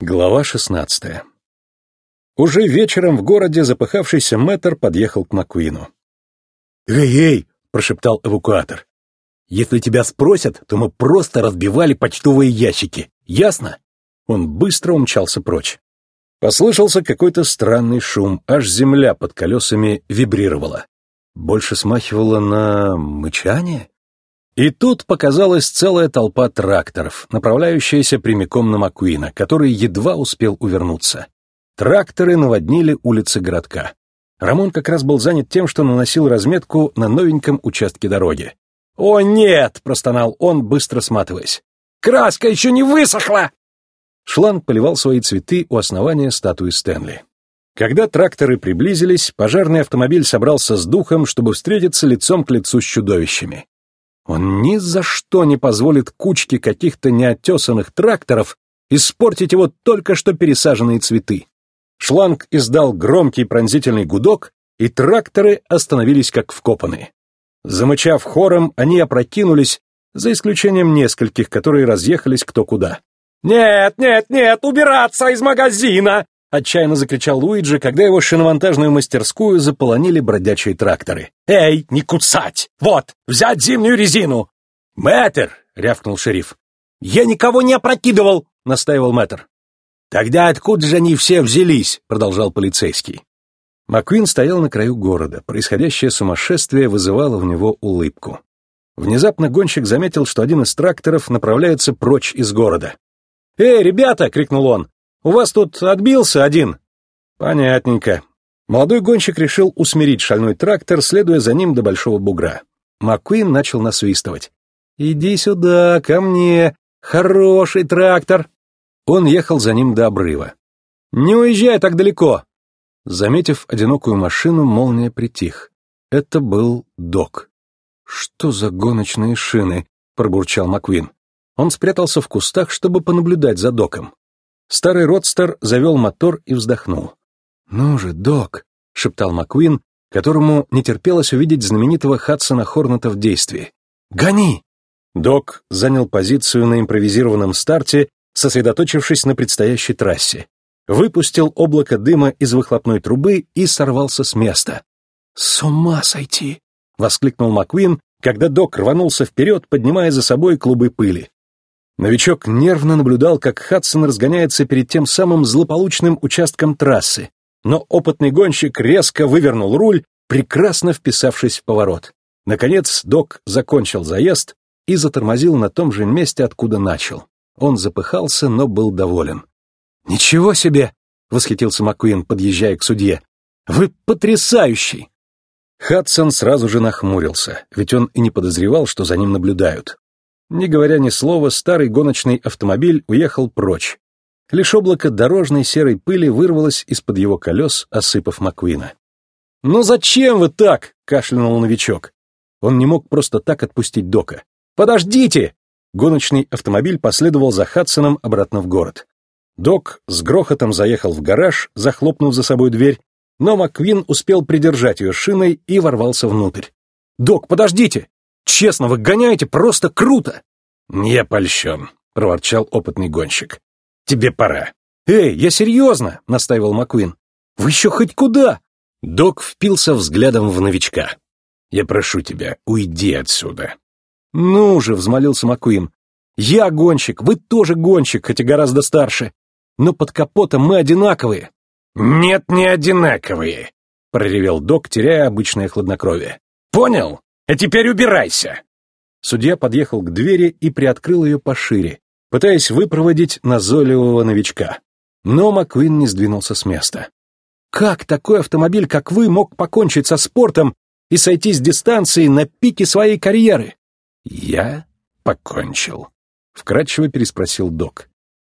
Глава шестнадцатая. Уже вечером в городе запыхавшийся мэтр подъехал к Маккуину. «Эй-эй!» — прошептал эвакуатор. «Если тебя спросят, то мы просто разбивали почтовые ящики. Ясно?» Он быстро умчался прочь. Послышался какой-то странный шум, аж земля под колесами вибрировала. Больше смахивало на мычание. И тут показалась целая толпа тракторов, направляющаяся прямиком на Маккуина, который едва успел увернуться. Тракторы наводнили улицы городка. Рамон как раз был занят тем, что наносил разметку на новеньком участке дороги. «О, нет!» — простонал он, быстро сматываясь. «Краска еще не высохла!» Шланг поливал свои цветы у основания статуи Стэнли. Когда тракторы приблизились, пожарный автомобиль собрался с духом, чтобы встретиться лицом к лицу с чудовищами. Он ни за что не позволит кучке каких-то неотесанных тракторов испортить его только что пересаженные цветы. Шланг издал громкий пронзительный гудок, и тракторы остановились как вкопанные. Замычав хором, они опрокинулись, за исключением нескольких, которые разъехались кто куда. «Нет, нет, нет, убираться из магазина!» — отчаянно закричал Луиджи, когда его шиномонтажную мастерскую заполонили бродячие тракторы. «Эй, не кусать! Вот, взять зимнюю резину!» «Мэтр!» — рявкнул шериф. «Я никого не опрокидывал!» — настаивал мэтр. «Тогда откуда же они все взялись?» — продолжал полицейский. Маквин стоял на краю города. Происходящее сумасшествие вызывало в него улыбку. Внезапно гонщик заметил, что один из тракторов направляется прочь из города. «Эй, ребята!» — крикнул он. У вас тут отбился один?» «Понятненько». Молодой гонщик решил усмирить шальной трактор, следуя за ним до Большого Бугра. Маккуин начал насвистывать. «Иди сюда, ко мне! Хороший трактор!» Он ехал за ним до обрыва. «Не уезжай так далеко!» Заметив одинокую машину, молния притих. Это был док. «Что за гоночные шины?» — пробурчал Маквин. Он спрятался в кустах, чтобы понаблюдать за доком. Старый родстер завел мотор и вздохнул. «Ну же, док», — шептал Маккуин, которому не терпелось увидеть знаменитого Хадсона Хорната в действии. «Гони!» Док занял позицию на импровизированном старте, сосредоточившись на предстоящей трассе. Выпустил облако дыма из выхлопной трубы и сорвался с места. «С ума сойти!» — воскликнул Маккуин, когда док рванулся вперед, поднимая за собой клубы пыли. Новичок нервно наблюдал, как Хадсон разгоняется перед тем самым злополучным участком трассы, но опытный гонщик резко вывернул руль, прекрасно вписавшись в поворот. Наконец док закончил заезд и затормозил на том же месте, откуда начал. Он запыхался, но был доволен. «Ничего себе!» — восхитился Маккуин, подъезжая к судье. «Вы потрясающий!» Хадсон сразу же нахмурился, ведь он и не подозревал, что за ним наблюдают. Не говоря ни слова, старый гоночный автомобиль уехал прочь. Лишь облако дорожной серой пыли вырвалось из-под его колес, осыпав Маквина. «Ну зачем вы так?» — кашлянул новичок. Он не мог просто так отпустить Дока. «Подождите!» Гоночный автомобиль последовал за Хадсоном обратно в город. Док с грохотом заехал в гараж, захлопнув за собой дверь, но Маквин успел придержать ее шиной и ворвался внутрь. «Док, подождите!» Честно, вы гоняете просто круто!» «Не польщен», — проворчал опытный гонщик. «Тебе пора». «Эй, я серьезно!» — настаивал Маквин. «Вы еще хоть куда?» Док впился взглядом в новичка. «Я прошу тебя, уйди отсюда». «Ну же!» — взмолился Маквин. «Я гонщик, вы тоже гонщик, хотя гораздо старше. Но под капотом мы одинаковые». «Нет, не одинаковые», — проревел док, теряя обычное хладнокровие. «Понял? А теперь убирайся!» Судья подъехал к двери и приоткрыл ее пошире, пытаясь выпроводить назойливого новичка. Но Маквин не сдвинулся с места. «Как такой автомобиль, как вы, мог покончить со спортом и сойти с дистанции на пике своей карьеры?» «Я покончил», — вкратчиво переспросил док.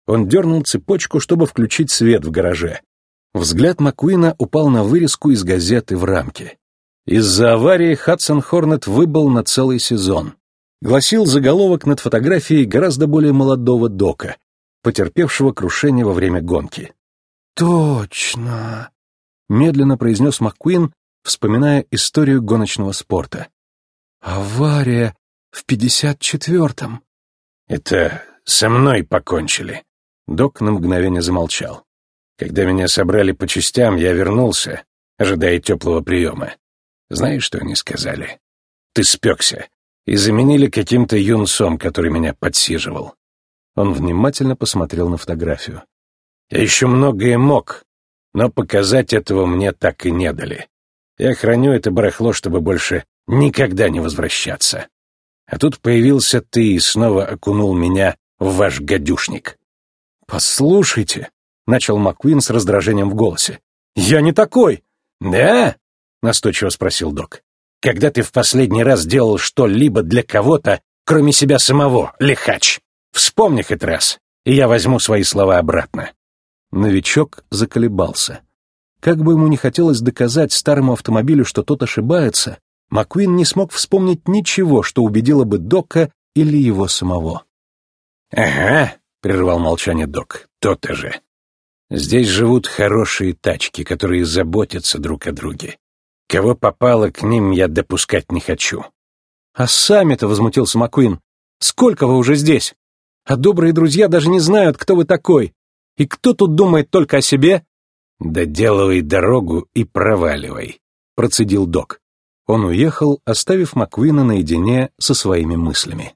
Он дернул цепочку, чтобы включить свет в гараже. Взгляд Маккуина упал на вырезку из газеты в рамке. Из-за аварии Хадсон Хорнет выбыл на целый сезон. Гласил заголовок над фотографией гораздо более молодого Дока, потерпевшего крушение во время гонки. «Точно!» — медленно произнес МакКуин, вспоминая историю гоночного спорта. «Авария в пятьдесят четвертом». «Это со мной покончили», Док на мгновение замолчал. Когда меня собрали по частям, я вернулся, ожидая теплого приема. Знаешь, что они сказали? Ты спекся. И заменили каким-то юнцом, который меня подсиживал. Он внимательно посмотрел на фотографию. Я еще многое мог, но показать этого мне так и не дали. Я храню это барахло, чтобы больше никогда не возвращаться. А тут появился ты и снова окунул меня в ваш гадюшник. «Послушайте», — начал Маккуин с раздражением в голосе, — «я не такой». «Да?» — настойчиво спросил док. «Когда ты в последний раз делал что-либо для кого-то, кроме себя самого, лихач? Вспомни хоть раз, и я возьму свои слова обратно». Новичок заколебался. Как бы ему не хотелось доказать старому автомобилю, что тот ошибается, Маккуин не смог вспомнить ничего, что убедило бы Дока или его самого. «Ага», — прервал молчание Док, — «то-то же. Здесь живут хорошие тачки, которые заботятся друг о друге. Кого попало к ним, я допускать не хочу». «А сами-то», — возмутился Маккуин, — «сколько вы уже здесь? А добрые друзья даже не знают, кто вы такой. И кто тут думает только о себе?» «Доделывай дорогу и проваливай», — процедил док. Он уехал, оставив Маквина наедине со своими мыслями.